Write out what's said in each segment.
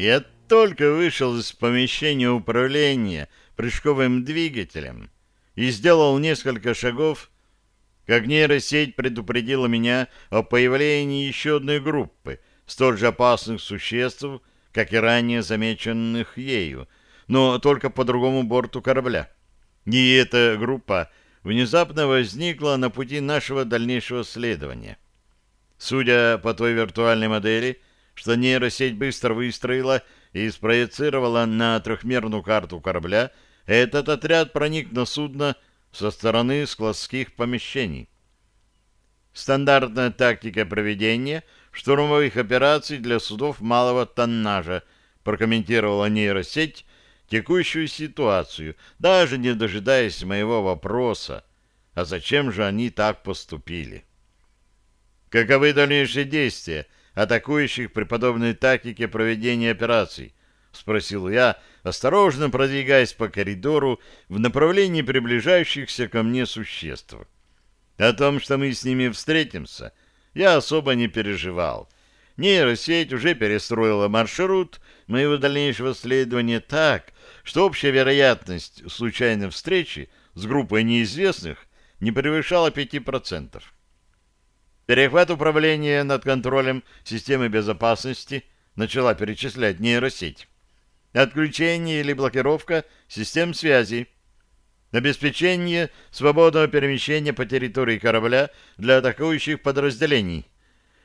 Я только вышел из помещения управления прыжковым двигателем и сделал несколько шагов, как нейросеть предупредила меня о появлении еще одной группы столь же опасных существ, как и ранее замеченных ею, но только по другому борту корабля. И эта группа внезапно возникла на пути нашего дальнейшего следования. Судя по той виртуальной модели, что нейросеть быстро выстроила и спроецировала на трехмерную карту корабля, этот отряд проник на судно со стороны складских помещений. Стандартная тактика проведения штурмовых операций для судов малого тоннажа, прокомментировала нейросеть текущую ситуацию, даже не дожидаясь моего вопроса, а зачем же они так поступили. Каковы дальнейшие действия атакующих при подобной тактике проведения операций? Спросил я, осторожно продвигаясь по коридору в направлении приближающихся ко мне существ. О том, что мы с ними встретимся, я особо не переживал. Нейросеть уже перестроила маршрут моего дальнейшего следования так, что общая вероятность случайной встречи с группой неизвестных не превышала 5%. Перехват управления над контролем системы безопасности начала перечислять нейросеть. Отключение или блокировка систем связи. Обеспечение свободного перемещения по территории корабля для атакующих подразделений.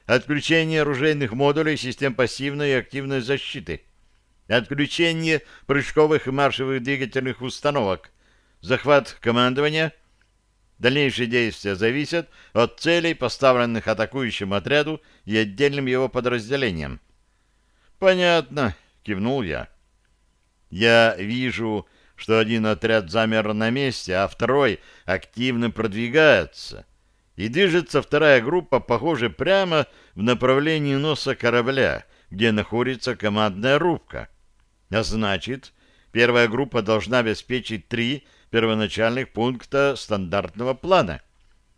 Отключение оружейных модулей систем пассивной и активной защиты. Отключение прыжковых и маршевых двигательных установок. Захват командования – Дальнейшие действия зависят от целей, поставленных атакующему отряду и отдельным его подразделениям. «Понятно», — кивнул я. «Я вижу, что один отряд замер на месте, а второй активно продвигается, и движется вторая группа, похоже, прямо в направлении носа корабля, где находится командная рубка. А значит, первая группа должна обеспечить три первоначальных пункта стандартного плана.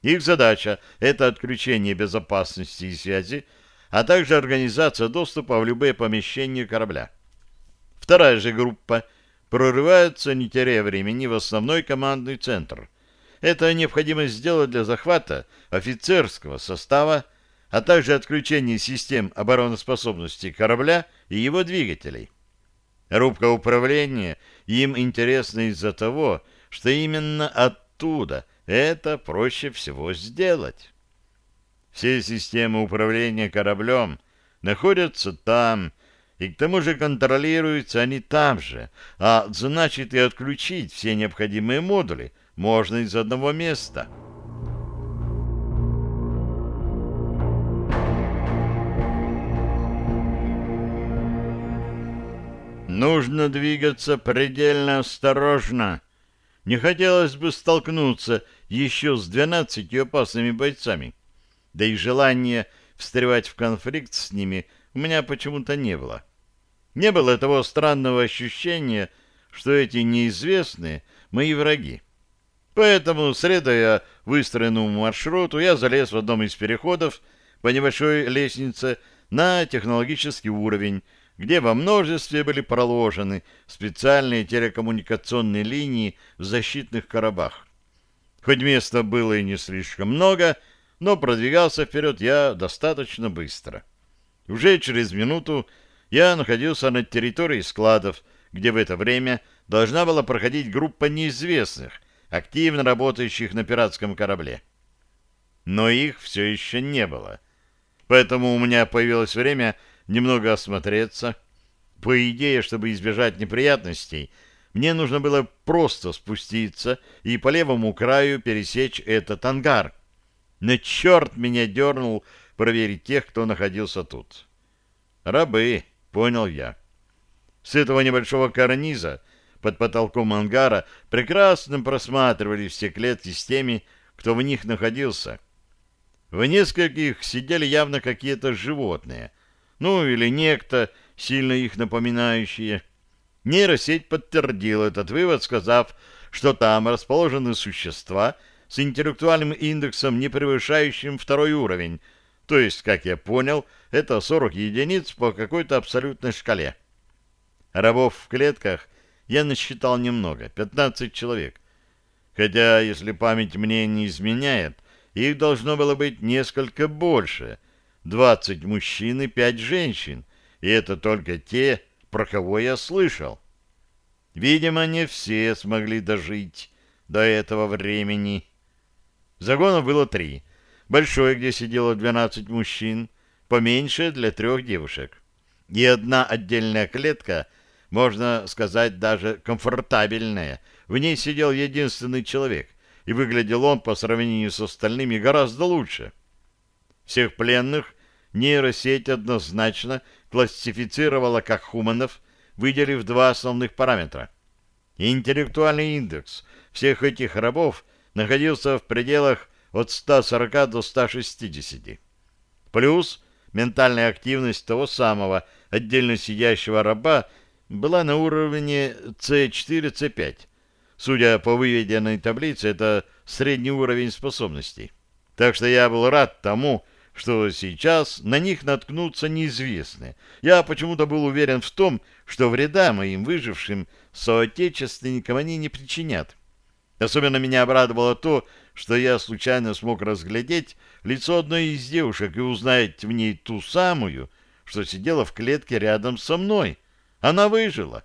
Их задача – это отключение безопасности и связи, а также организация доступа в любые помещения корабля. Вторая же группа прорывается, не теряя времени, в основной командный центр. Это необходимо сделать для захвата офицерского состава, а также отключения систем обороноспособности корабля и его двигателей. Рубка управления им интересна из-за того, что именно оттуда это проще всего сделать. Все системы управления кораблем находятся там, и к тому же контролируются они там же, а значит и отключить все необходимые модули можно из одного места. Нужно двигаться предельно осторожно, не хотелось бы столкнуться еще с двенадцатью опасными бойцами. Да и желания встревать в конфликт с ними у меня почему-то не было. Не было того странного ощущения, что эти неизвестные — мои враги. Поэтому, следуя выстроенному маршруту, я залез в одном из переходов по небольшой лестнице на технологический уровень, где во множестве были проложены специальные телекоммуникационные линии в защитных коробах. Хоть места было и не слишком много, но продвигался вперед я достаточно быстро. Уже через минуту я находился на территории складов, где в это время должна была проходить группа неизвестных, активно работающих на пиратском корабле. Но их все еще не было. Поэтому у меня появилось время немного осмотреться. По идее, чтобы избежать неприятностей, мне нужно было просто спуститься и по левому краю пересечь этот ангар. Но черт меня дернул проверить тех, кто находился тут. Рабы, понял я. С этого небольшого карниза под потолком ангара прекрасно просматривали все клетки с теми, кто в них находился. В нескольких сидели явно какие-то животные, ну или некто, сильно их напоминающие. Нейросеть подтвердила этот вывод, сказав, что там расположены существа с интеллектуальным индексом, не превышающим второй уровень, то есть, как я понял, это 40 единиц по какой-то абсолютной шкале. Рабов в клетках я насчитал немного, 15 человек. Хотя, если память мне не изменяет, их должно было быть несколько больше. 20 мужчин и 5 женщин. И это только те, про кого я слышал. Видимо, не все смогли дожить до этого времени. Загонов было три. Большой, где сидело 12 мужчин, поменьше для трех девушек. И одна отдельная клетка, можно сказать, даже комфортабельная. В ней сидел единственный человек, и выглядел он по сравнению с остальными гораздо лучше. Всех пленных нейросеть однозначно классифицировала как хуманов, выделив два основных параметра. Интеллектуальный индекс всех этих рабов находился в пределах от 140 до 160. Плюс ментальная активность того самого отдельно сидящего раба была на уровне C4-C5. Судя по выведенной таблице, это средний уровень способностей. Так что я был рад тому, что сейчас на них наткнутся неизвестные. Я почему-то был уверен в том, что вреда моим выжившим соотечественникам они не причинят. Особенно меня обрадовало то, что я случайно смог разглядеть лицо одной из девушек и узнать в ней ту самую, что сидела в клетке рядом со мной. Она выжила.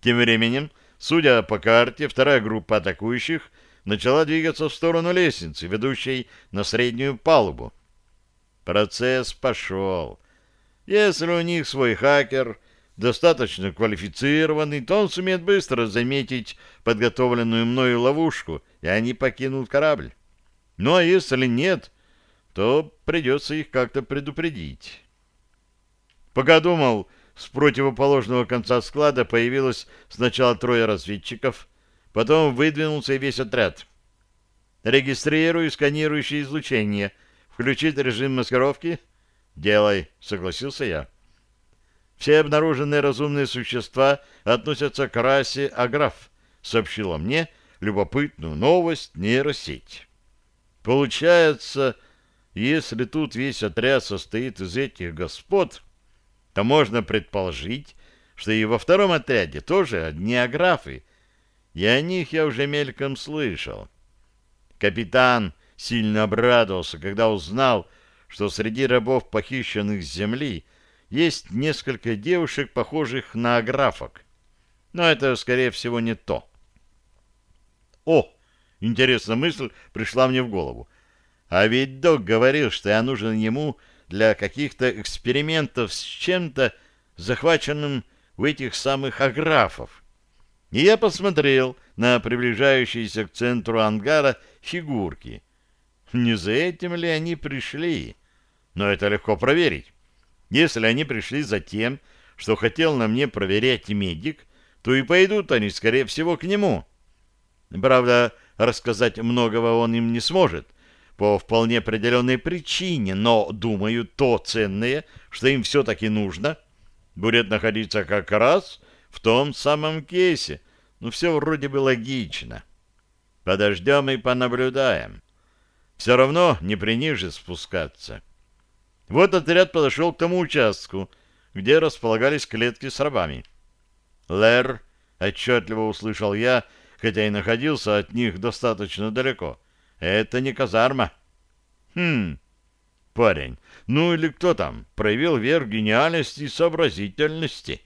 Тем временем, судя по карте, вторая группа атакующих начала двигаться в сторону лестницы, ведущей на среднюю палубу. Процесс пошел. Если у них свой хакер достаточно квалифицированный, то он сумеет быстро заметить подготовленную мною ловушку, и они покинут корабль. Ну а если нет, то придется их как-то предупредить. Пока думал, с противоположного конца склада появилось сначала трое разведчиков, потом выдвинулся весь отряд. Регистрирую сканирующее излучение. Включить режим маскировки? Делай, согласился я. Все обнаруженные разумные существа относятся к расе Аграф, сообщила мне любопытную новость нейросеть. Получается, если тут весь отряд состоит из этих господ, то можно предположить, что и во втором отряде тоже одни аграфы, и о них я уже мельком слышал. Капитан сильно обрадовался, когда узнал, что среди рабов, похищенных с земли, есть несколько девушек, похожих на аграфок. Но это, скорее всего, не то. О, интересная мысль пришла мне в голову. А ведь док говорил, что я нужен ему для каких-то экспериментов с чем-то, захваченным в этих самых аграфов. И я посмотрел на приближающиеся к центру ангара фигурки. Не за этим ли они пришли? Но это легко проверить. Если они пришли за тем, что хотел на мне проверять медик, то и пойдут они, скорее всего, к нему. Правда, рассказать многого он им не сможет, по вполне определенной причине, но, думаю, то ценное, что им все-таки нужно, будет находиться как раз в том самом кейсе. Ну, все вроде бы логично. Подождем и понаблюдаем. Все равно не приниже спускаться. Вот отряд подошел к тому участку, где располагались клетки с рабами. «Лэр», — отчетливо услышал я, хотя и находился от них достаточно далеко, — «это не казарма». «Хм, парень, ну или кто там, проявил верх гениальности и сообразительности?»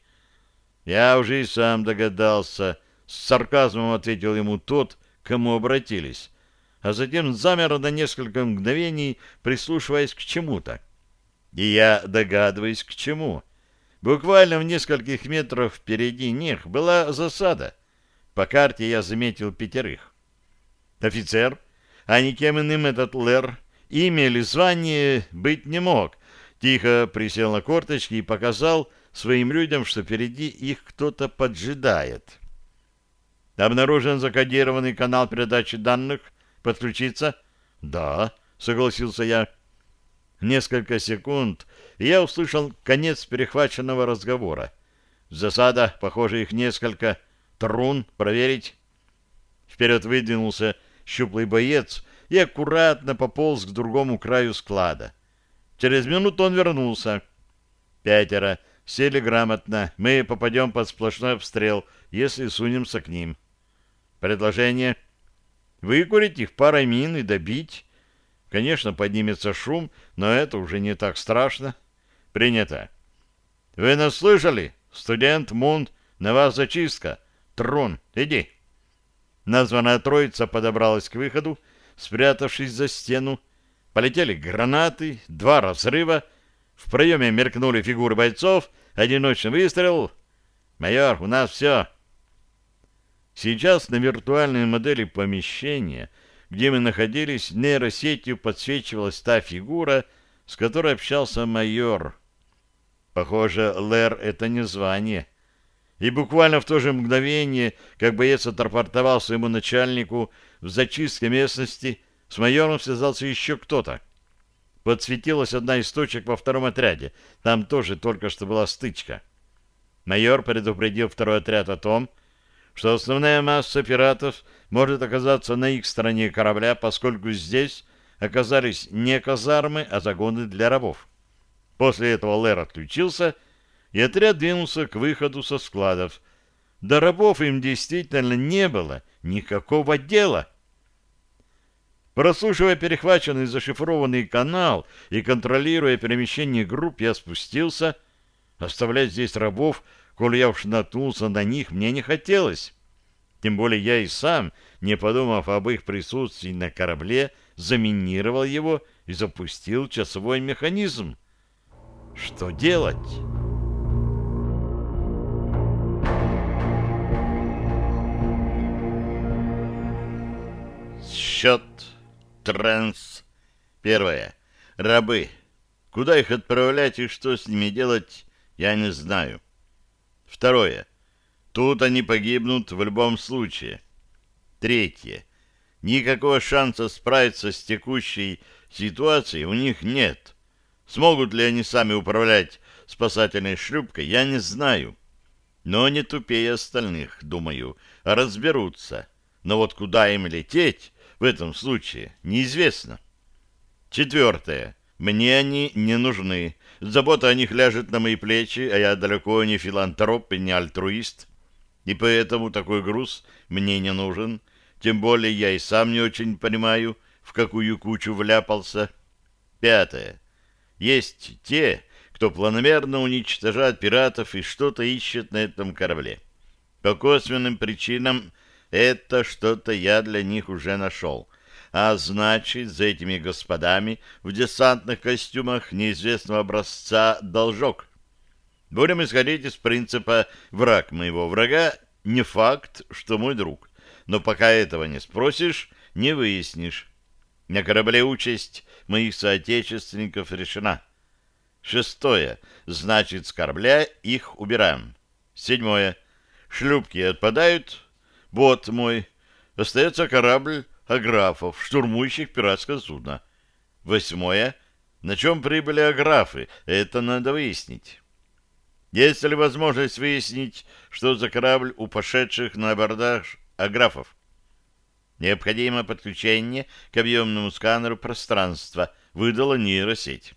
«Я уже и сам догадался», — с сарказмом ответил ему тот, кому обратились, а затем замер на несколько мгновений, прислушиваясь к чему-то. И я догадываюсь, к чему. Буквально в нескольких метрах впереди них была засада. По карте я заметил пятерых. Офицер, а никем иным этот Лер, имя или звание быть не мог, тихо присел на корточки и показал своим людям, что впереди их кто-то поджидает. Обнаружен закодированный канал передачи данных. Подключиться? Да, согласился я. Несколько секунд, и я услышал конец перехваченного разговора. Засада, похоже, их несколько. Трун, проверить. Вперед выдвинулся щуплый боец и аккуратно пополз к другому краю склада. Через минуту он вернулся. Пятеро Сели грамотно. Мы попадем под сплошной обстрел, если сунемся к ним. Предложение. Выкурить их парой мин и добить. Конечно, поднимется шум, но это уже не так страшно. Принято. Вы нас слышали? Студент Мунт, на вас зачистка. Трон, иди. Названная троица подобралась к выходу, спрятавшись за стену. Полетели гранаты, два разрыва. В проеме мелькнули фигуры бойцов, одиночный выстрел. «Майор, у нас все!» Сейчас на виртуальной модели помещения, где мы находились, нейросетью подсвечивалась та фигура, с которой общался майор. Похоже, Лэр — это не звание. И буквально в то же мгновение, как боец отрапортовал своему начальнику в зачистке местности, с майором связался еще кто-то. Подсветилась одна из точек во втором отряде. Там тоже только что была стычка. Майор предупредил второй отряд о том, что основная масса пиратов может оказаться на их стороне корабля, поскольку здесь оказались не казармы, а загоны для рабов. После этого Лэр отключился, и отряд двинулся к выходу со складов. До рабов им действительно не было никакого дела. Прослушивая перехваченный зашифрованный канал и контролируя перемещение групп, я спустился. Оставлять здесь рабов, коли я уж наткнулся на них, мне не хотелось. Тем более я и сам, не подумав об их присутствии на корабле, заминировал его и запустил часовой механизм. Что делать? Счет. Транс. Первое. Рабы. Куда их отправлять и что с ними делать, я не знаю. Второе. Тут они погибнут в любом случае. Третье. Никакого шанса справиться с текущей ситуацией у них нет. Смогут ли они сами управлять спасательной шлюпкой, я не знаю. Но не тупее остальных, думаю, разберутся. Но вот куда им лететь в этом случае, неизвестно. Четвертое. Мне они не нужны. Забота о них ляжет на мои плечи, а я далеко не филантроп и не альтруист. И поэтому такой груз мне не нужен. Тем более я и сам не очень понимаю, в какую кучу вляпался. Пятое. Есть те, кто планомерно уничтожает пиратов и что-то ищет на этом корабле. По косвенным причинам это что-то я для них уже нашел. А значит, за этими господами в десантных костюмах неизвестного образца должок. Будем исходить из принципа «враг моего врага» не факт, что мой друг. Но пока этого не спросишь, не выяснишь. На корабле участь моих соотечественников решена. Шестое. Значит, с корабля их убираем. Седьмое. Шлюпки отпадают. Вот мой. Остается корабль аграфов, штурмующих пиратское судно. Восьмое. На чем прибыли аграфы? Это надо выяснить. Есть ли возможность выяснить, что за корабль у пошедших на абордаж аграфов? Необходимо подключение к объемному сканеру пространства, выдала нейросеть.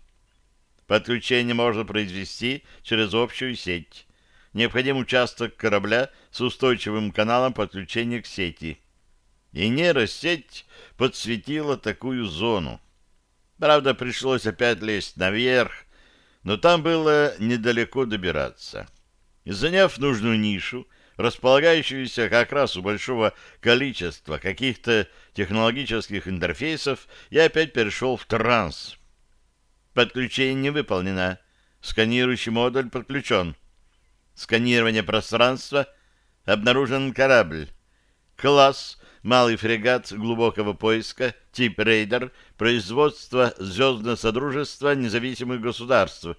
Подключение можно произвести через общую сеть. Необходим участок корабля с устойчивым каналом подключения к сети. И нейросеть подсветила такую зону. Правда, пришлось опять лезть наверх, но там было недалеко добираться. Заняв нужную нишу, располагающуюся как раз у большого количества каких-то технологических интерфейсов, я опять перешел в транс. Подключение выполнено. Сканирующий модуль подключен. Сканирование пространства. Обнаружен корабль. Класс. Малый фрегат глубокого поиска. Тип рейдер. Производство Звездное Содружество независимых государств.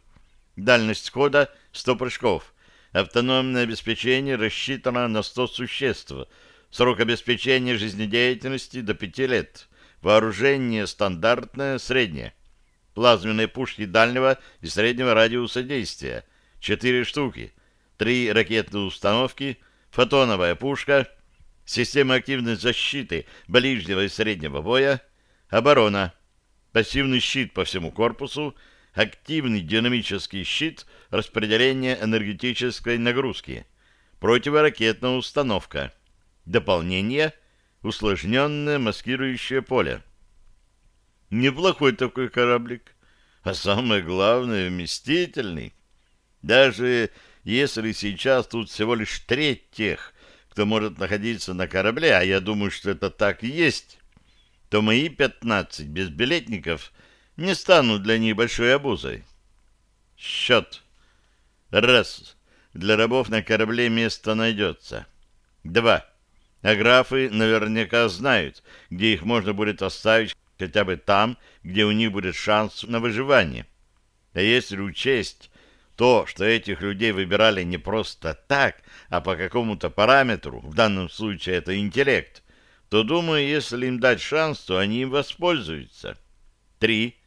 Дальность хода 100 прыжков. Автономное обеспечение рассчитано на 100 существ. Срок обеспечения жизнедеятельности до 5 лет. Вооружение стандартное, среднее. Плазменные пушки дальнего и среднего радиуса действия. 4 штуки. 3 ракетные установки. Фотоновая пушка. Система активной защиты ближнего и среднего боя. Оборона. Пассивный щит по всему корпусу активный динамический щит распределения энергетической нагрузки, противоракетная установка, дополнение — усложненное маскирующее поле. Неплохой такой кораблик, а самое главное — вместительный. Даже если сейчас тут всего лишь треть тех, кто может находиться на корабле, а я думаю, что это так и есть, то мои пятнадцать безбилетников не станут для них большой обузой. Счет. Раз. Для рабов на корабле место найдется. Два. А графы наверняка знают, где их можно будет оставить хотя бы там, где у них будет шанс на выживание. А если учесть то, что этих людей выбирали не просто так, а по какому-то параметру, в данном случае это интеллект, то, думаю, если им дать шанс, то они им воспользуются. Три.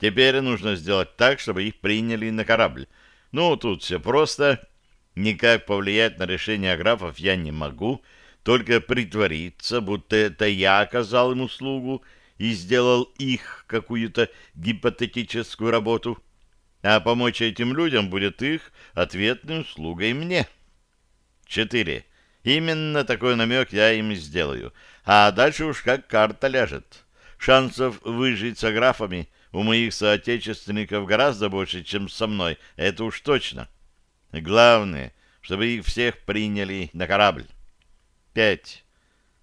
Теперь нужно сделать так, чтобы их приняли на корабль. Ну, тут все просто. Никак повлиять на решение графов я не могу, только притвориться, будто это я оказал им услугу и сделал их какую-то гипотетическую работу. А помочь этим людям будет их ответной услугой мне. Четыре. Именно такой намек я им сделаю. А дальше уж как карта ляжет. Шансов выжить с графами у моих соотечественников гораздо больше, чем со мной, это уж точно. Главное, чтобы их всех приняли на корабль. Пять.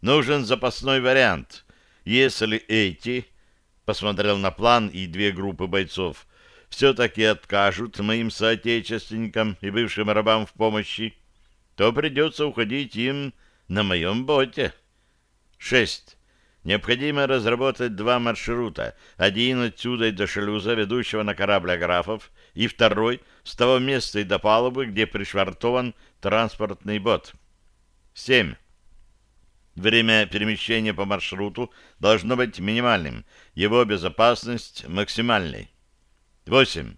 Нужен запасной вариант. Если эти, посмотрел на план и две группы бойцов, все-таки откажут моим соотечественникам и бывшим рабам в помощи, то придется уходить им на моем боте. Шесть. Необходимо разработать два маршрута. Один отсюда и до шлюза, ведущего на корабль графов, и второй с того места и до палубы, где пришвартован транспортный бот. 7. Время перемещения по маршруту должно быть минимальным, его безопасность максимальной. 8.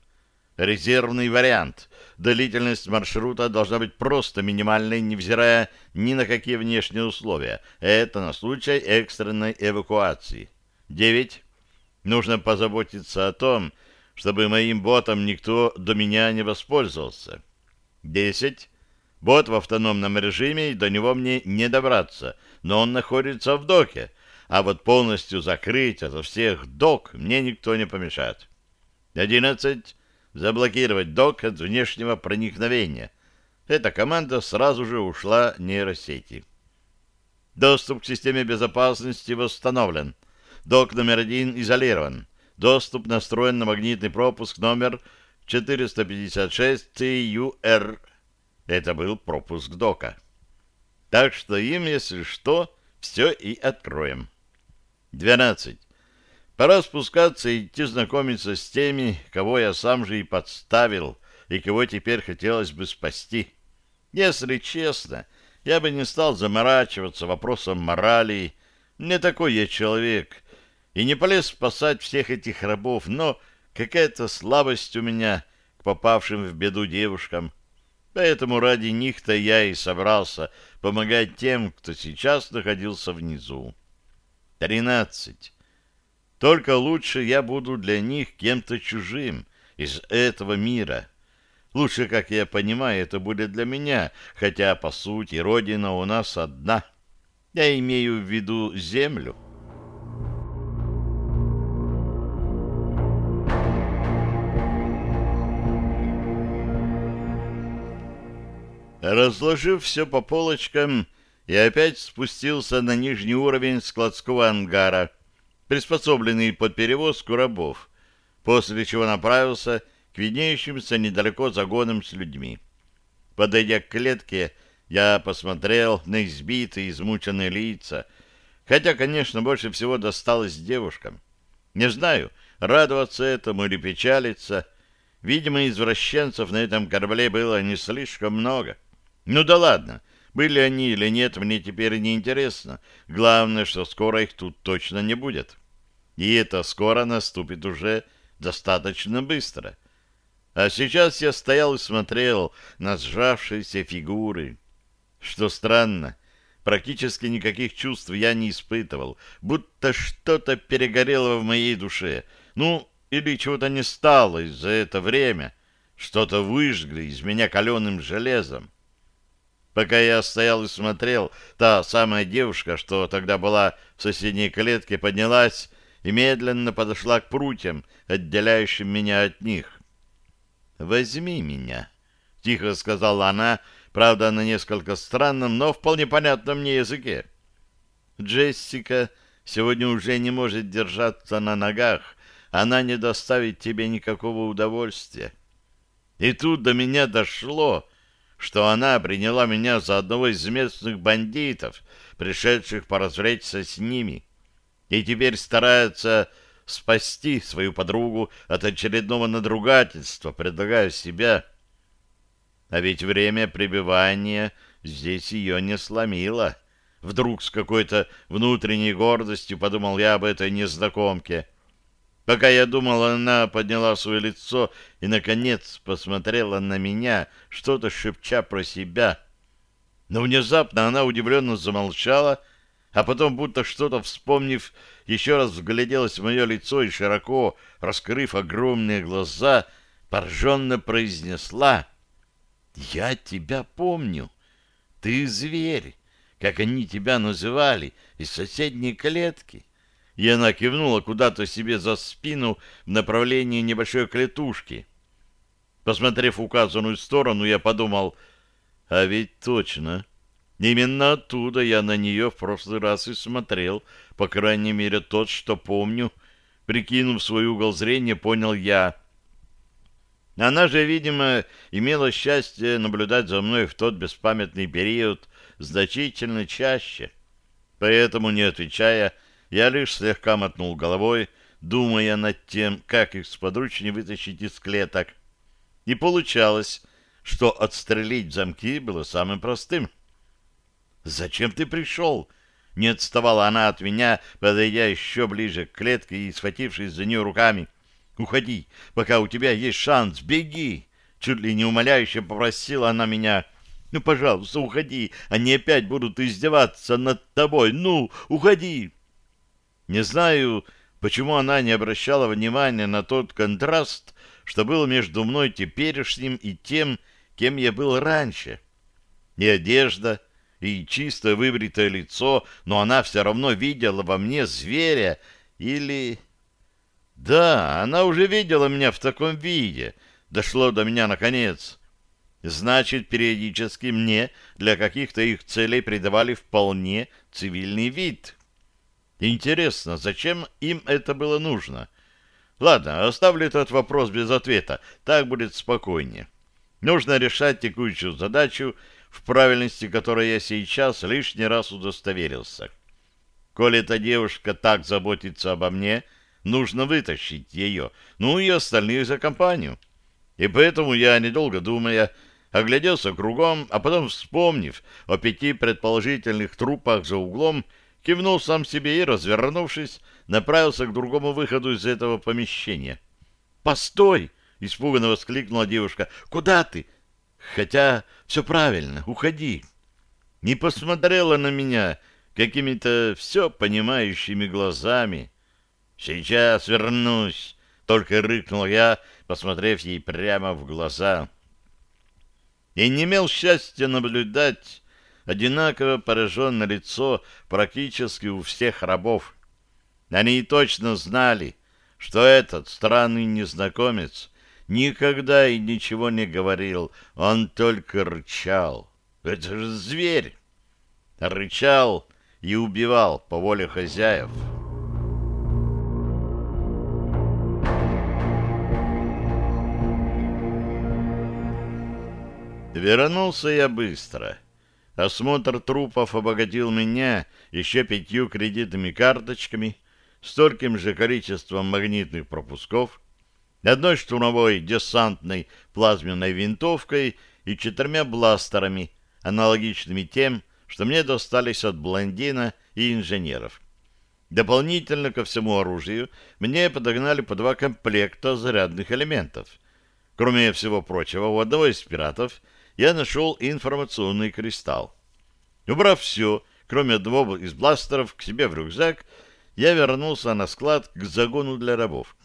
Резервный вариант. Длительность маршрута должна быть просто минимальной, невзирая ни на какие внешние условия. Это на случай экстренной эвакуации. 9. Нужно позаботиться о том, чтобы моим ботом никто до меня не воспользовался. 10. Бот в автономном режиме, и до него мне не добраться, но он находится в доке, а вот полностью закрыть ото всех док мне никто не помешает. 11 заблокировать док от внешнего проникновения. Эта команда сразу же ушла нейросети. Доступ к системе безопасности восстановлен. Док номер один изолирован. Доступ настроен на магнитный пропуск номер 456 TUR. Это был пропуск дока. Так что им, если что, все и откроем. 12. Пора спускаться и идти знакомиться с теми, кого я сам же и подставил, и кого теперь хотелось бы спасти. Если честно, я бы не стал заморачиваться вопросом морали. Не такой я человек. И не полез спасать всех этих рабов, но какая-то слабость у меня к попавшим в беду девушкам. Поэтому ради них-то я и собрался помогать тем, кто сейчас находился внизу. Тринадцать. Только лучше я буду для них кем-то чужим из этого мира. Лучше, как я понимаю, это будет для меня, хотя, по сути, родина у нас одна. Я имею в виду землю. Разложив все по полочкам, я опять спустился на нижний уровень складского ангара — приспособленный под перевозку рабов, после чего направился к виднеющимся недалеко загонам с людьми. Подойдя к клетке, я посмотрел на избитые, измученные лица, хотя, конечно, больше всего досталось девушкам. Не знаю, радоваться этому или печалиться. Видимо, извращенцев на этом корабле было не слишком много. Ну да ладно, были они или нет, мне теперь не интересно. Главное, что скоро их тут точно не будет. И это скоро наступит уже достаточно быстро. А сейчас я стоял и смотрел на сжавшиеся фигуры. Что странно, практически никаких чувств я не испытывал, будто что-то перегорело в моей душе. Ну, или чего-то не стало за это время. Что-то выжгли из меня каленым железом. Пока я стоял и смотрел, та самая девушка, что тогда была в соседней клетке, поднялась и медленно подошла к прутьям, отделяющим меня от них. «Возьми меня», — тихо сказала она, правда, на несколько странном, но вполне понятном мне языке. «Джессика сегодня уже не может держаться на ногах, она не доставит тебе никакого удовольствия». И тут до меня дошло, что она приняла меня за одного из местных бандитов, пришедших поразвлечься с ними, и теперь старается спасти свою подругу от очередного надругательства, предлагая себя. А ведь время пребывания здесь ее не сломило. Вдруг с какой-то внутренней гордостью подумал я об этой незнакомке. Пока я думал, она подняла свое лицо и, наконец, посмотрела на меня, что-то шепча про себя. Но внезапно она удивленно замолчала, а потом, будто что-то вспомнив, еще раз вгляделась в мое лицо и, широко раскрыв огромные глаза, пораженно произнесла «Я тебя помню. Ты зверь, как они тебя называли, из соседней клетки» и она кивнула куда-то себе за спину в направлении небольшой клетушки. Посмотрев указанную сторону, я подумал, а ведь точно, именно оттуда я на нее в прошлый раз и смотрел, по крайней мере тот, что помню. Прикинув свой угол зрения, понял я. Она же, видимо, имела счастье наблюдать за мной в тот беспамятный период значительно чаще. Поэтому, не отвечая, я лишь слегка мотнул головой, думая над тем, как их сподручнее вытащить из клеток. И получалось, что отстрелить замки было самым простым. «Зачем ты пришел?» Не отставала она от меня, подойдя еще ближе к клетке и схватившись за нее руками. «Уходи, пока у тебя есть шанс, беги!» Чуть ли не умоляюще попросила она меня. «Ну, пожалуйста, уходи, они опять будут издеваться над тобой. Ну, уходи!» Не знаю, почему она не обращала внимания на тот контраст, что был между мной теперешним и тем, кем я был раньше. И одежда, и чисто выбритое лицо, но она все равно видела во мне зверя или... Да, она уже видела меня в таком виде. Дошло до меня наконец. Значит, периодически мне для каких-то их целей придавали вполне цивильный вид. Интересно, зачем им это было нужно? Ладно, оставлю этот вопрос без ответа. Так будет спокойнее. Нужно решать текущую задачу, в правильности которой я сейчас лишний раз удостоверился. Коли эта девушка так заботится обо мне, нужно вытащить ее, ну и остальных за компанию. И поэтому я, недолго думая, огляделся кругом, а потом, вспомнив о пяти предположительных трупах за углом, кивнул сам себе и, развернувшись, направился к другому выходу из этого помещения. «Постой!» — испуганно воскликнула девушка. «Куда ты?» «Хотя все правильно, уходи!» Не посмотрела на меня какими-то все понимающими глазами. «Сейчас вернусь!» — только рыкнул я, посмотрев ей прямо в глаза. И не имел счастья наблюдать, одинаково пораженное лицо практически у всех рабов. Они точно знали, что этот странный незнакомец никогда и ничего не говорил, он только рычал. Это же зверь! Рычал и убивал по воле хозяев. Вернулся я быстро — Осмотр трупов обогатил меня еще пятью кредитными карточками, стольким же количеством магнитных пропусков, одной штурмовой десантной плазменной винтовкой и четырьмя бластерами, аналогичными тем, что мне достались от блондина и инженеров. Дополнительно ко всему оружию мне подогнали по два комплекта зарядных элементов. Кроме всего прочего, у одного из пиратов – я нашел информационный кристалл. Убрав все, кроме одного из бластеров, к себе в рюкзак, я вернулся на склад к загону для рабов.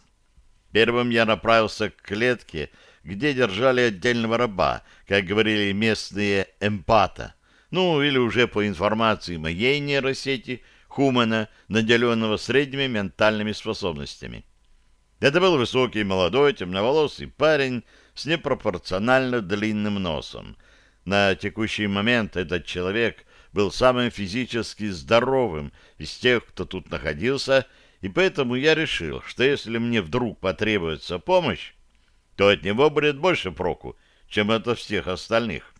Первым я направился к клетке, где держали отдельного раба, как говорили местные эмпата. Ну, или уже по информации моей нейросети, Хумана, наделенного средними ментальными способностями. Это был высокий, молодой, темноволосый парень с непропорционально длинным носом. На текущий момент этот человек был самым физически здоровым из тех, кто тут находился, и поэтому я решил, что если мне вдруг потребуется помощь, то от него будет больше проку, чем от всех остальных.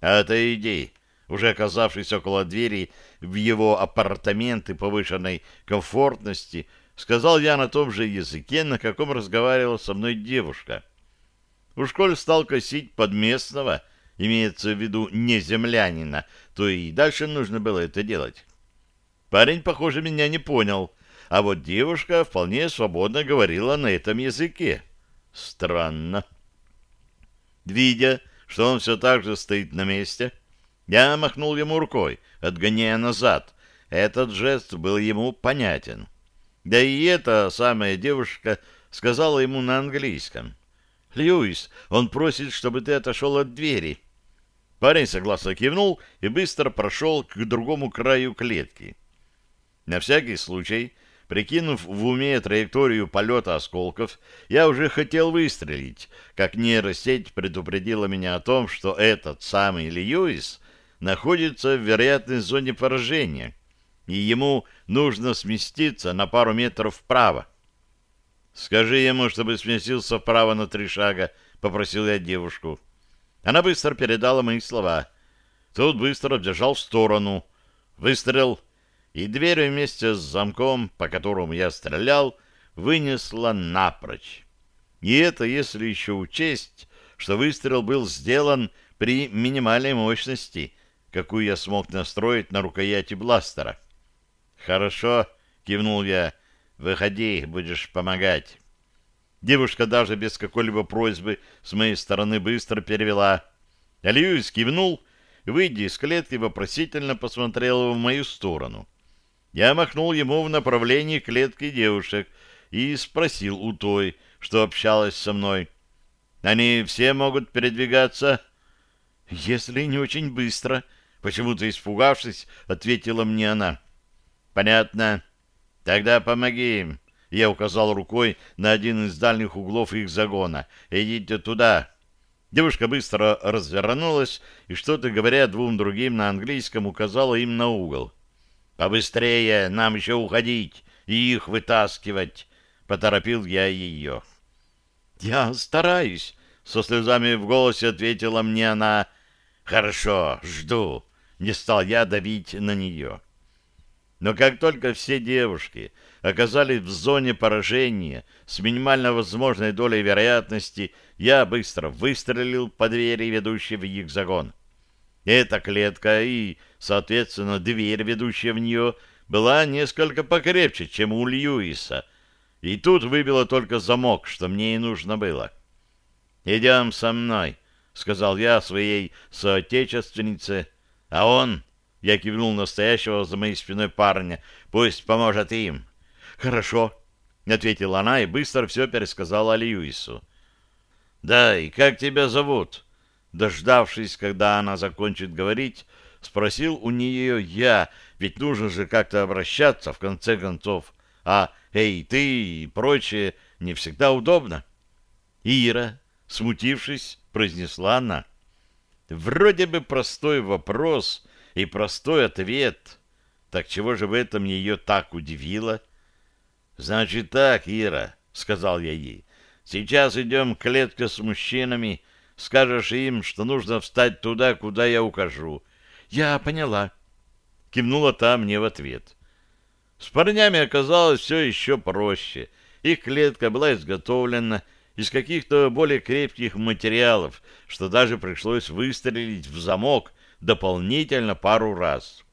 Отойди, уже оказавшись около двери в его апартаменты повышенной комфортности, сказал я на том же языке, на каком разговаривала со мной девушка. Уж коль стал косить под местного, имеется в виду не землянина, то и дальше нужно было это делать. Парень, похоже, меня не понял, а вот девушка вполне свободно говорила на этом языке. Странно. Видя, что он все так же стоит на месте, я махнул ему рукой, отгоняя назад. Этот жест был ему понятен. Да и эта самая девушка сказала ему на английском. «Льюис, он просит, чтобы ты отошел от двери». Парень согласно кивнул и быстро прошел к другому краю клетки. На всякий случай, прикинув в уме траекторию полета осколков, я уже хотел выстрелить, как нейросеть предупредила меня о том, что этот самый Льюис находится в вероятной зоне поражения, и ему нужно сместиться на пару метров вправо. «Скажи ему, чтобы сместился вправо на три шага», — попросил я девушку. Она быстро передала мои слова. Тут быстро бежал в сторону. Выстрел, и дверь вместе с замком, по которому я стрелял, вынесла напрочь. И это если еще учесть, что выстрел был сделан при минимальной мощности — какую я смог настроить на рукояти бластера. «Хорошо», — кивнул я, — «выходи, будешь помогать». Девушка даже без какой-либо просьбы с моей стороны быстро перевела. А Льюис кивнул, выйдя из клетки, вопросительно посмотрел в мою сторону. Я махнул ему в направлении клетки девушек и спросил у той, что общалась со мной. «Они все могут передвигаться?» «Если не очень быстро», Почему-то испугавшись, ответила мне она. Понятно. Тогда помоги им. Я указал рукой на один из дальних углов их загона. Идите туда. Девушка быстро развернулась и, что-то говоря двум другим на английском, указала им на угол. «Побыстрее, нам еще уходить и их вытаскивать!» — поторопил я ее. «Я стараюсь!» — со слезами в голосе ответила мне она. «Хорошо, жду!» Не стал я давить на нее. Но как только все девушки оказались в зоне поражения с минимально возможной долей вероятности, я быстро выстрелил по двери, ведущей в их загон. Эта клетка и, соответственно, дверь, ведущая в нее, была несколько покрепче, чем у Льюиса, и тут выбило только замок, что мне и нужно было. «Идем со мной», — сказал я своей соотечественнице, а он, я кивнул настоящего за моей спиной парня, пусть поможет им. Хорошо, ответила она и быстро все пересказала Льюису. Да, и как тебя зовут? Дождавшись, когда она закончит говорить, спросил у нее я, ведь нужно же как-то обращаться в конце концов. А «эй, ты» и прочее не всегда удобно. «Ира», смутившись, произнесла она. Вроде бы простой вопрос и простой ответ. Так чего же в этом ее так удивило? «Значит так, Ира», — сказал я ей, — «сейчас идем к клетке с мужчинами, скажешь им, что нужно встать туда, куда я укажу». «Я поняла», — кивнула та мне в ответ. С парнями оказалось все еще проще. Их клетка была изготовлена из каких-то более крепких материалов, что даже пришлось выстрелить в замок дополнительно пару раз.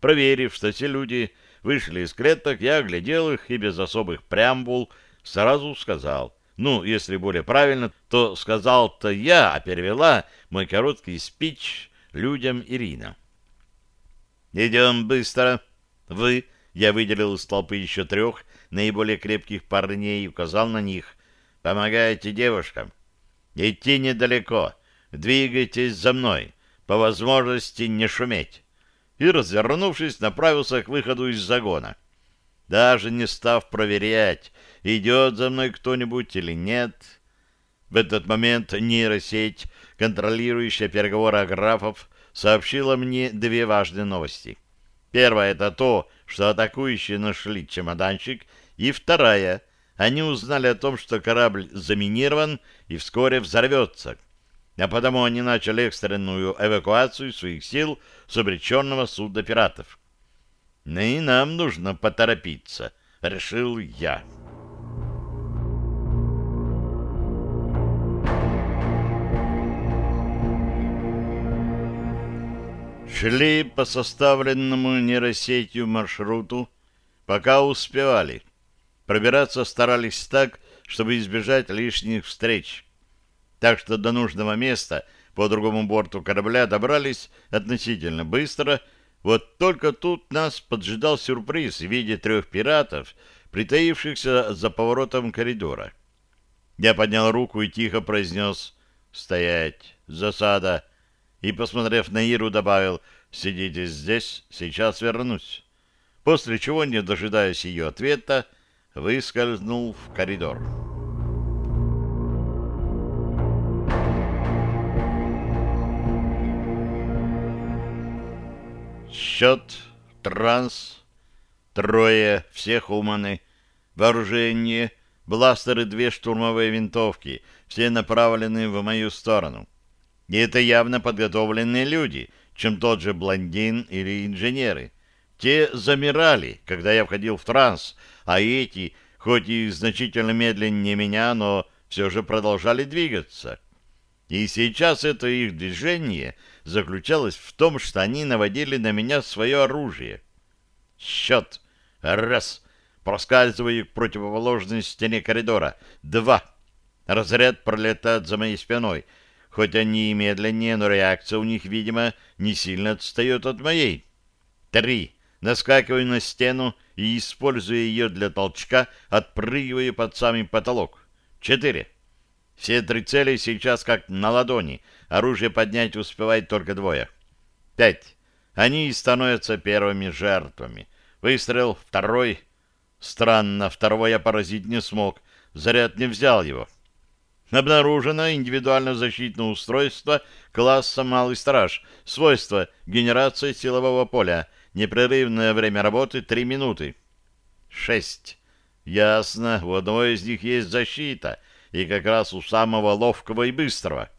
Проверив, что все люди вышли из клеток, я оглядел их и без особых преамбул сразу сказал. Ну, если более правильно, то сказал-то я, а перевела мой короткий спич людям Ирина. «Идем быстро. Вы, Я выделил из толпы еще трех наиболее крепких парней и указал на них. «Помогайте девушкам. Идти недалеко. Двигайтесь за мной. По возможности не шуметь». И, развернувшись, направился к выходу из загона. Даже не став проверять, идет за мной кто-нибудь или нет. В этот момент нейросеть, контролирующая переговоры графов, сообщила мне две важные новости. Первая — это то, что атакующие нашли чемоданчик, и вторая — они узнали о том, что корабль заминирован и вскоре взорвется, а потому они начали экстренную эвакуацию своих сил с обреченного суда пиратов. Ну и нам нужно поторопиться, решил я. Шли по составленному нейросетью маршруту, пока успевали. Пробираться старались так, чтобы избежать лишних встреч. Так что до нужного места по другому борту корабля добрались относительно быстро. Вот только тут нас поджидал сюрприз в виде трех пиратов, притаившихся за поворотом коридора. Я поднял руку и тихо произнес «Стоять! Засада!» и, посмотрев на Иру, добавил «Сидите здесь, сейчас вернусь». После чего, не дожидаясь ее ответа, выскользнул в коридор. Счет, транс, трое, все хуманы, вооружение, бластеры, две штурмовые винтовки, все направлены в мою сторону. И это явно подготовленные люди, чем тот же блондин или инженеры. Те замирали, когда я входил в транс, а эти, хоть и значительно медленнее меня, но все же продолжали двигаться. И сейчас это их движение заключалось в том, что они наводили на меня свое оружие. Счет. Раз. Проскальзываю к противоположной стене коридора. Два. Разряд пролетает за моей спиной — Хоть они и медленнее, но реакция у них, видимо, не сильно отстает от моей. Три. Наскакиваю на стену и, используя ее для толчка, отпрыгиваю под самый потолок. Четыре. Все три цели сейчас как на ладони. Оружие поднять успевает только двое. Пять. Они становятся первыми жертвами. Выстрел второй. Странно, второго я поразить не смог. Заряд не взял его. Обнаружено индивидуальное защитное устройство класса «Малый страж». Свойство – генерация силового поля. Непрерывное время работы – 3 минуты. 6. Ясно, у одного из них есть защита, и как раз у самого ловкого и быстрого.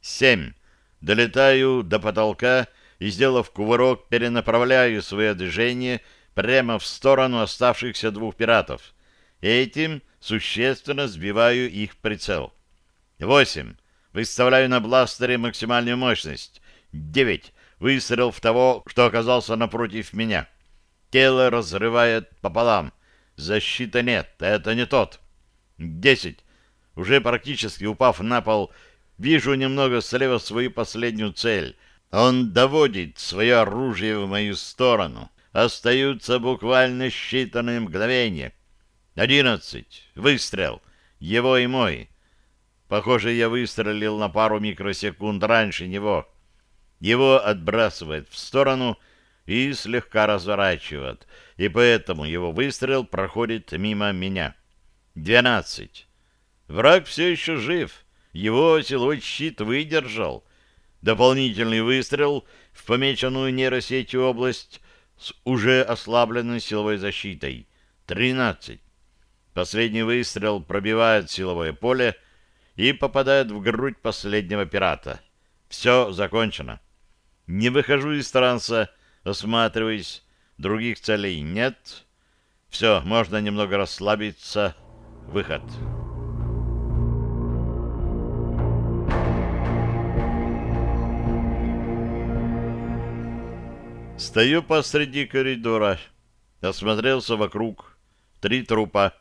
7. Долетаю до потолка и, сделав кувырок, перенаправляю свое движение прямо в сторону оставшихся двух пиратов. Этим существенно сбиваю их прицел. Восемь. Выставляю на бластере максимальную мощность. Девять. Выстрел в того, что оказался напротив меня. Тело разрывает пополам. Защиты нет, это не тот. Десять. Уже практически упав на пол, вижу немного слева свою последнюю цель. Он доводит свое оружие в мою сторону. Остаются буквально считанные мгновения. Одиннадцать. Выстрел. Его и мой. Похоже, я выстрелил на пару микросекунд раньше него. Его отбрасывает в сторону и слегка разворачивает, и поэтому его выстрел проходит мимо меня. Двенадцать. Враг все еще жив. Его силовой щит выдержал. Дополнительный выстрел в помеченную нейросетью область с уже ослабленной силовой защитой. Тринадцать. Последний выстрел пробивает силовое поле, и попадает в грудь последнего пирата. Все закончено. Не выхожу из транса, осматриваюсь. Других целей нет. Все, можно немного расслабиться. Выход. Стою посреди коридора. Осмотрелся вокруг. Три трупа.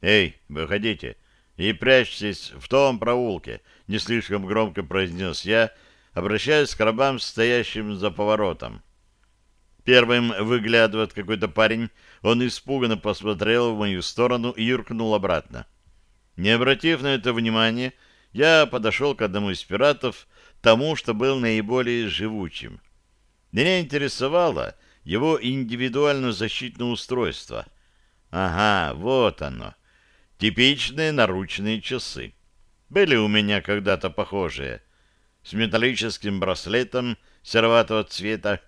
«Эй, выходите!» и прячьтесь в том проулке, — не слишком громко произнес я, обращаясь к рабам, стоящим за поворотом. Первым выглядывает какой-то парень. Он испуганно посмотрел в мою сторону и юркнул обратно. Не обратив на это внимания, я подошел к одному из пиратов, тому, что был наиболее живучим. Меня интересовало его индивидуальное защитное устройство. Ага, вот оно. Типичные наручные часы. Были у меня когда-то похожие. С металлическим браслетом сероватого цвета.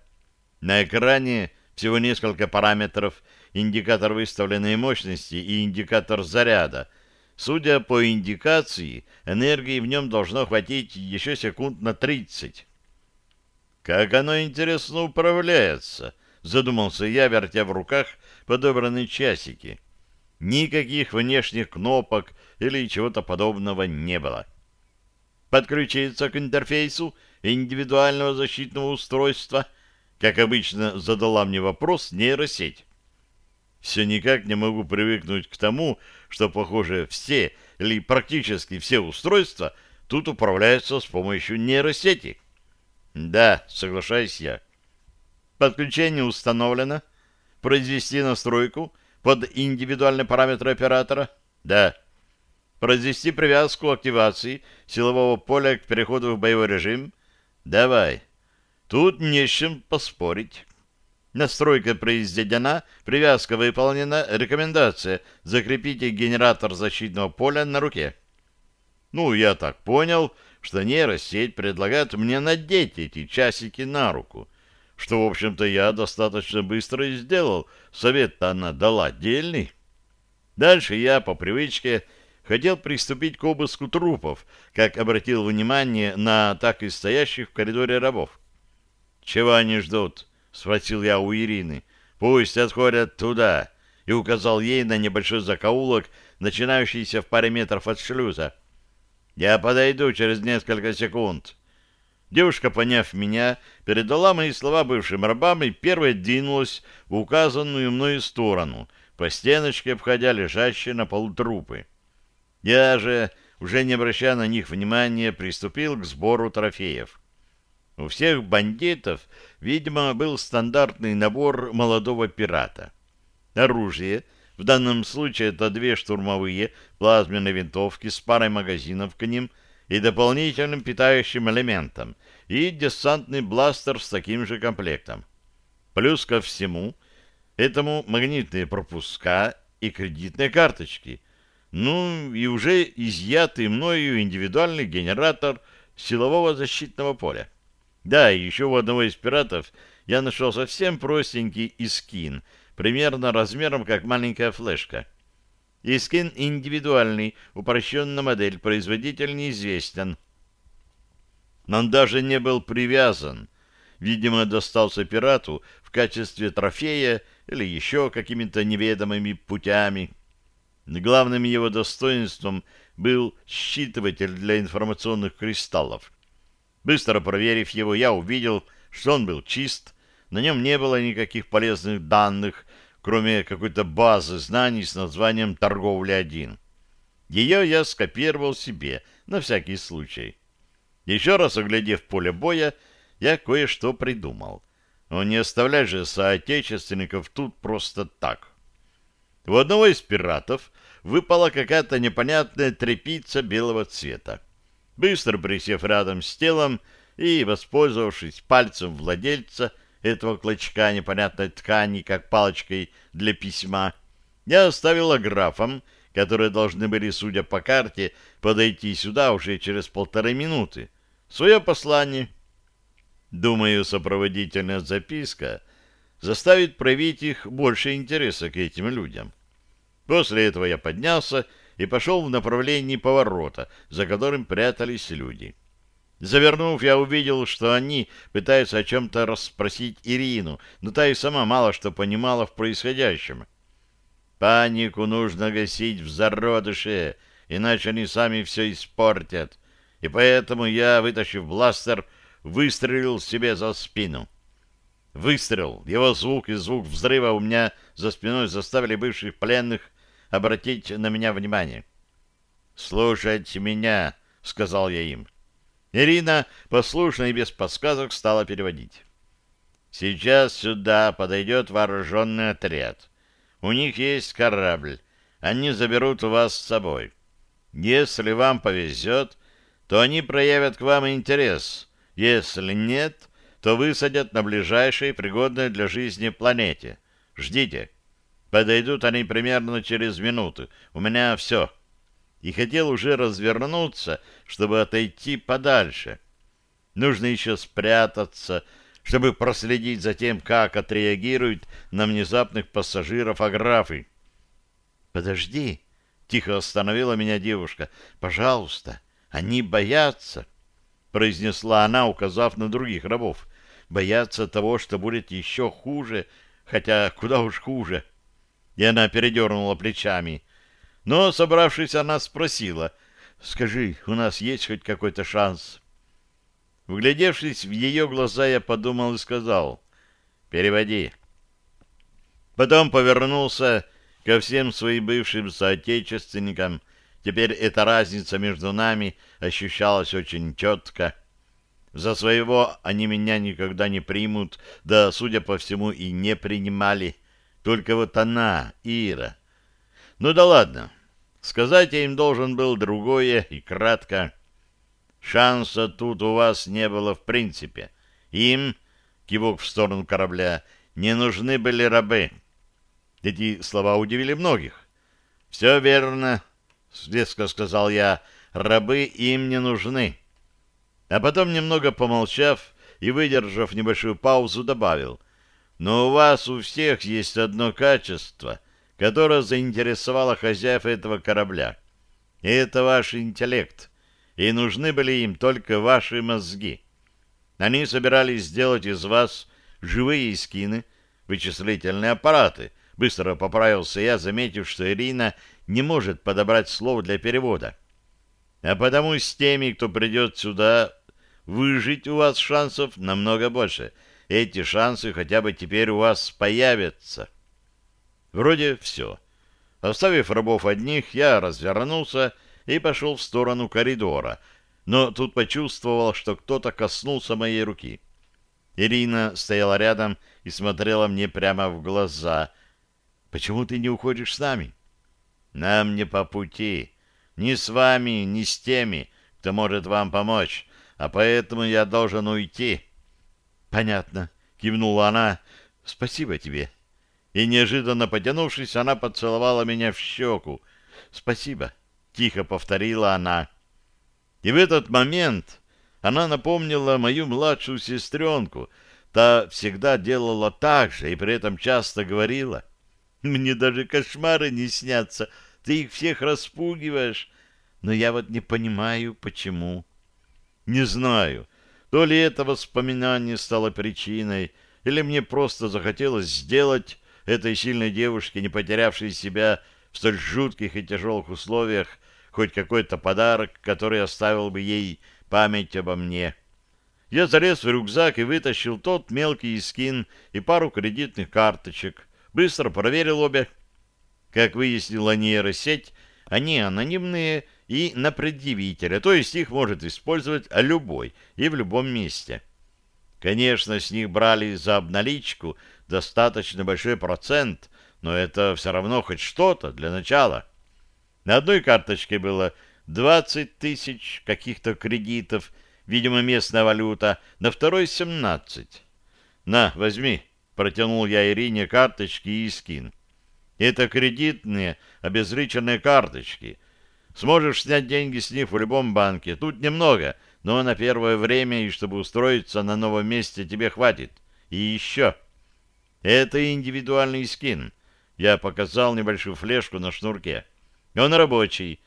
На экране всего несколько параметров, индикатор выставленной мощности и индикатор заряда. Судя по индикации, энергии в нем должно хватить еще секунд на 30. Как оно, интересно, управляется, задумался я, вертя в руках подобранные часики. Никаких внешних кнопок или чего-то подобного не было. Подключиться к интерфейсу индивидуального защитного устройства, как обычно задала мне вопрос нейросеть. Все никак не могу привыкнуть к тому, что, похоже, все или практически все устройства тут управляются с помощью нейросети. Да, соглашаюсь я. Подключение установлено. Произвести настройку под индивидуальные параметры оператора? Да. Произвести привязку активации силового поля к переходу в боевой режим? Давай. Тут не с чем поспорить. Настройка произведена, привязка выполнена, рекомендация закрепите генератор защитного поля на руке. Ну, я так понял, что нейросеть предлагает мне надеть эти часики на руку, что, в общем-то, я достаточно быстро и сделал. Совет-то она дала отдельный. Дальше я, по привычке, хотел приступить к обыску трупов, как обратил внимание на так и стоящих в коридоре рабов. «Чего они ждут?» — спросил я у Ирины. «Пусть отходят туда», — и указал ей на небольшой закоулок, начинающийся в паре метров от шлюза. «Я подойду через несколько секунд». Девушка, поняв меня, передала мои слова бывшим рабам и первой двинулась в указанную мною сторону, по стеночке обходя лежащие на полу трупы. Я же, уже не обращая на них внимания, приступил к сбору трофеев. У всех бандитов, видимо, был стандартный набор молодого пирата. Оружие, в данном случае это две штурмовые плазменные винтовки с парой магазинов к ним и дополнительным питающим элементом, и десантный бластер с таким же комплектом. Плюс ко всему, этому магнитные пропуска и кредитные карточки. Ну и уже изъятый мною индивидуальный генератор силового защитного поля. Да, еще у одного из пиратов я нашел совсем простенький искин, примерно размером как маленькая флешка. Искин индивидуальный, упрощенная модель, производитель неизвестен. Но он даже не был привязан. Видимо, достался пирату в качестве трофея или еще какими-то неведомыми путями. Главным его достоинством был считыватель для информационных кристаллов. Быстро проверив его, я увидел, что он был чист, на нем не было никаких полезных данных, кроме какой-то базы знаний с названием «Торговля-1». Ее я скопировал себе, на всякий случай. Еще раз оглядев поле боя, я кое-что придумал. Но не оставлять же соотечественников тут просто так. У одного из пиратов выпала какая-то непонятная тряпица белого цвета. Быстро присев рядом с телом и, воспользовавшись пальцем владельца этого клочка непонятной ткани, как палочкой для письма, я оставил аграфам, которые должны были, судя по карте, подойти сюда уже через полторы минуты, свое послание. Думаю, сопроводительная записка заставит проявить их больше интереса к этим людям. После этого я поднялся и пошел в направлении поворота, за которым прятались люди. Завернув, я увидел, что они пытаются о чем-то расспросить Ирину, но та и сама мало что понимала в происходящем. Панику нужно гасить в зародыше, иначе они сами все испортят. И поэтому я, вытащив бластер, выстрелил себе за спину. Выстрел, его звук и звук взрыва у меня за спиной заставили бывших пленных обратить на меня внимание. «Слушать меня», — сказал я им. Ирина послушно и без подсказок стала переводить. Сейчас сюда подойдет вооруженный отряд. У них есть корабль. Они заберут вас с собой. Если вам повезет, то они проявят к вам интерес. Если нет, то высадят на ближайшей пригодной для жизни планете. Ждите. Подойдут они примерно через минуту. У меня все. И хотел уже развернуться, чтобы отойти подальше. Нужно еще спрятаться, чтобы проследить за тем, как отреагируют на внезапных пассажиров аграфы. «Подожди!» — тихо остановила меня девушка. «Пожалуйста, они боятся!» — произнесла она, указав на других рабов. «Боятся того, что будет еще хуже, хотя куда уж хуже!» И она передернула плечами. Но, собравшись, она спросила, «Скажи, у нас есть хоть какой-то шанс?» Вглядевшись в ее глаза, я подумал и сказал «Переводи». Потом повернулся ко всем своим бывшим соотечественникам. Теперь эта разница между нами ощущалась очень четко. За своего они меня никогда не примут, да, судя по всему, и не принимали. Только вот она, Ира. Ну да ладно. Сказать я им должен был другое и кратко. Шанса тут у вас не было в принципе. Им, кивок в сторону корабля, не нужны были рабы. Эти слова удивили многих. «Все верно», — резко сказал я, — «рабы им не нужны». А потом, немного помолчав и выдержав небольшую паузу, добавил, «Но у вас у всех есть одно качество, которое заинтересовало хозяев этого корабля. И это ваш интеллект» и нужны были им только ваши мозги. Они собирались сделать из вас живые скины, вычислительные аппараты. Быстро поправился я, заметив, что Ирина не может подобрать слов для перевода. А потому с теми, кто придет сюда, выжить у вас шансов намного больше. Эти шансы хотя бы теперь у вас появятся. Вроде все. Оставив рабов одних, я развернулся и пошел в сторону коридора, но тут почувствовал, что кто-то коснулся моей руки. Ирина стояла рядом и смотрела мне прямо в глаза. «Почему ты не уходишь с нами?» «Нам не по пути. Ни с вами, ни с теми, кто может вам помочь, а поэтому я должен уйти». «Понятно», — кивнула она. «Спасибо тебе». И неожиданно потянувшись, она поцеловала меня в щеку. «Спасибо тихо повторила она. И в этот момент она напомнила мою младшую сестренку. Та всегда делала так же и при этом часто говорила. «Мне даже кошмары не снятся, ты их всех распугиваешь, но я вот не понимаю, почему». Не знаю, то ли это воспоминание стало причиной, или мне просто захотелось сделать этой сильной девушке, не потерявшей себя в столь жутких и тяжелых условиях, хоть какой-то подарок, который оставил бы ей память обо мне. Я залез в рюкзак и вытащил тот мелкий скин и пару кредитных карточек. Быстро проверил обе. Как выяснила нейросеть, они анонимные и на предъявителя, то есть их может использовать любой и в любом месте. Конечно, с них брали за обналичку достаточно большой процент, но это все равно хоть что-то для начала. На одной карточке было 20 тысяч каких-то кредитов, видимо, местная валюта, на второй 17. «На, возьми», — протянул я Ирине карточки и скин. «Это кредитные, обезличенные карточки. Сможешь снять деньги с них в любом банке. Тут немного, но на первое время и чтобы устроиться на новом месте тебе хватит. И еще. Это индивидуальный скин. Я показал небольшую флешку на шнурке. Он рабочий.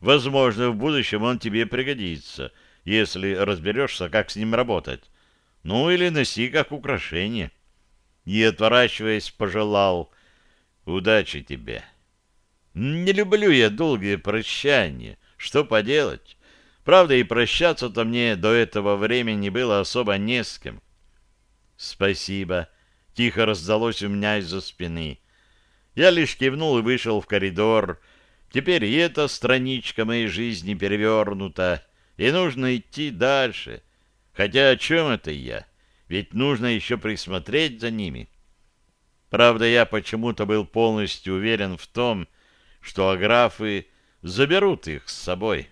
Возможно, в будущем он тебе пригодится, если разберешься, как с ним работать. Ну, или носи как украшение. И, отворачиваясь, пожелал «Удачи тебе». Не люблю я долгие прощания. Что поделать? Правда, и прощаться-то мне до этого времени было особо не с кем. «Спасибо», — тихо раздалось у меня из-за спины. Я лишь кивнул и вышел в коридор, — Теперь и эта страничка моей жизни перевернута, и нужно идти дальше. Хотя о чем это я? ведь нужно еще присмотреть за ними. Правда, я почему-то был полностью уверен в том, что аграфы заберут их с собой.